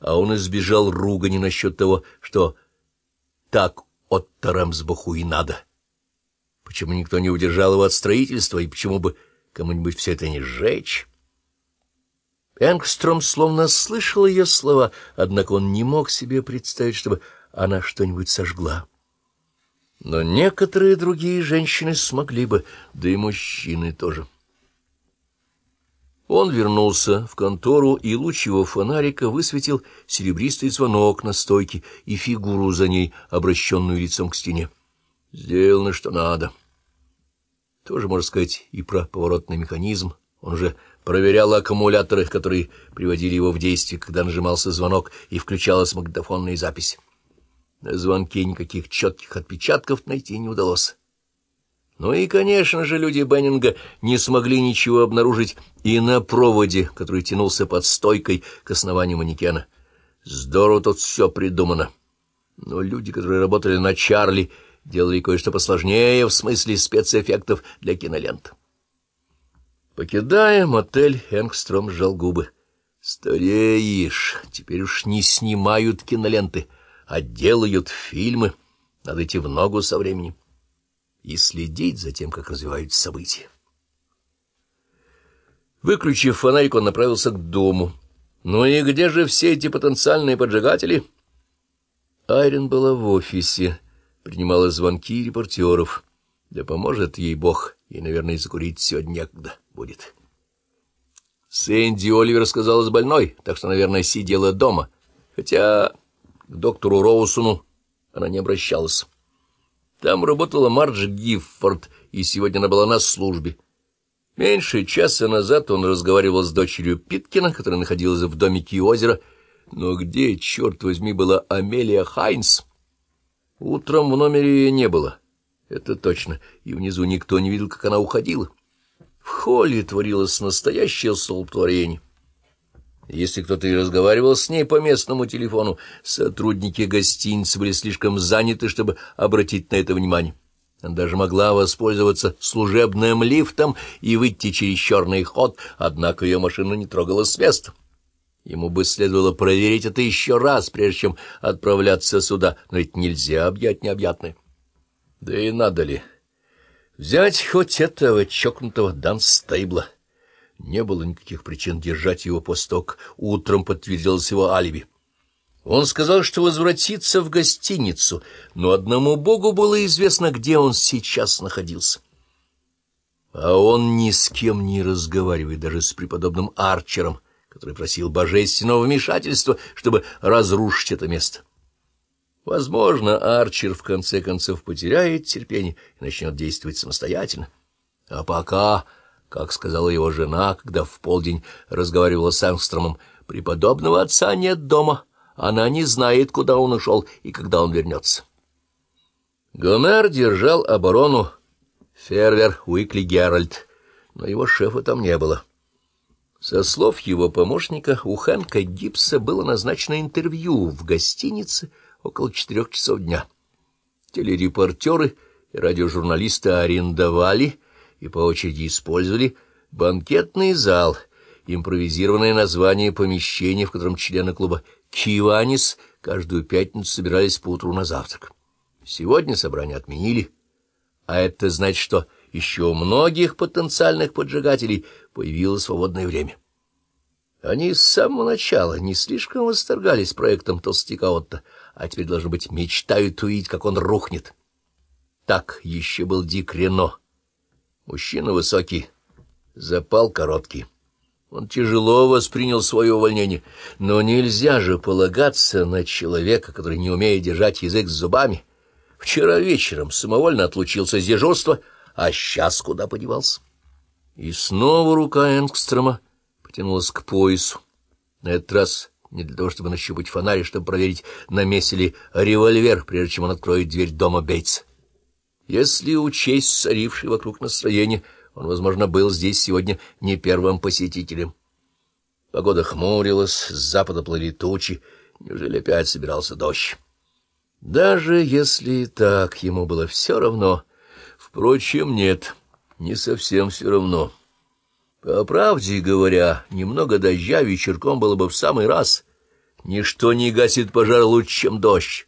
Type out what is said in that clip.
а он избежал ругани насчет того, что так от Тарамсбаху и надо. Почему никто не удержал его от строительства, и почему бы кому-нибудь все это не сжечь? Энгстром словно слышал ее слова, однако он не мог себе представить, чтобы она что-нибудь сожгла. Но некоторые другие женщины смогли бы, да и мужчины тоже. Он вернулся в контору, и луч его фонарика высветил серебристый звонок на стойке и фигуру за ней, обращенную лицом к стене. Сделано, что надо. Тоже, можно сказать, и про поворотный механизм. Он же проверял аккумуляторы, которые приводили его в действие, когда нажимался звонок и включалась магнитофонная запись. На звонке никаких четких отпечатков найти не удалось. Ну и, конечно же, люди Беннинга не смогли ничего обнаружить и на проводе, который тянулся под стойкой к основанию манекена. Здорово тут все придумано. Но люди, которые работали на Чарли, делали кое-что посложнее в смысле спецэффектов для кинолент. Покидая мотель, Энгстром сжал губы. «Стареешь, теперь уж не снимают киноленты» а делают фильмы. Надо идти в ногу со временем и следить за тем, как развиваются события. Выключив фонарик, он направился к дому. Ну и где же все эти потенциальные поджигатели? Айрин была в офисе, принимала звонки репортеров. Да поможет ей Бог, ей, наверное, закурить сегодня некогда будет. Сэнди Оливер сказалась больной, так что, наверное, сидела дома. Хотя... К доктору Роусону она не обращалась. Там работала Мардж Гиффорд, и сегодня она была на службе. Меньше часа назад он разговаривал с дочерью Питкина, которая находилась в домике озера. Но где, черт возьми, была Амелия Хайнс? Утром в номере ее не было, это точно, и внизу никто не видел, как она уходила. В холле творилось настоящее столпотворение. Если кто-то и разговаривал с ней по местному телефону, сотрудники гостиницы были слишком заняты, чтобы обратить на это внимание. Она даже могла воспользоваться служебным лифтом и выйти через черный ход, однако ее машина не трогала с места. Ему бы следовало проверить это еще раз, прежде чем отправляться сюда, но ведь нельзя объять необъятное. Да и надо ли? Взять хоть этого чокнутого Данстейбла — не было никаких причин держать его посток. Утром подтвердилось его алиби. Он сказал, что возвратится в гостиницу, но одному богу было известно, где он сейчас находился. А он ни с кем не разговаривает, даже с преподобным Арчером, который просил божественного вмешательства, чтобы разрушить это место. Возможно, Арчер в конце концов потеряет терпение и начнет действовать самостоятельно. А пока как сказала его жена, когда в полдень разговаривала с Энгстромом, преподобного отца нет дома, она не знает, куда он ушел и когда он вернется. Гомер держал оборону Фервер Уикли Геральт, но его шефа там не было. Со слов его помощника, у Хэнка Гибса было назначено интервью в гостинице около четырех часов дня. Телерепортеры и радиожурналисты арендовали и по очереди использовали банкетный зал, импровизированное название помещения, в котором члены клуба «Киванис» каждую пятницу собирались поутру на завтрак. Сегодня собрание отменили, а это значит, что еще у многих потенциальных поджигателей появилось свободное время. Они с самого начала не слишком восторгались проектом толстяка Отто, а теперь, должно быть, мечтают увидеть, как он рухнет. Так еще был Дик Рено Мужчина высокий, запал короткий. Он тяжело воспринял свое увольнение, но нельзя же полагаться на человека, который не умеет держать язык с зубами. Вчера вечером самовольно отлучился с дежурства, а сейчас куда подевался? И снова рука Энгстрома потянулась к поясу. На этот раз не для того, чтобы нащупать фонарь, чтобы проверить, на месте ли револьвер, прежде чем он откроет дверь дома Бейтса. Если учесть царившее вокруг настроение, он, возможно, был здесь сегодня не первым посетителем. Погода хмурилась, с запада плыли тучи, неужели опять собирался дождь? Даже если и так, ему было все равно. Впрочем, нет, не совсем все равно. По правде говоря, немного дождя вечерком было бы в самый раз. Ничто не гасит пожар лучше, чем дождь.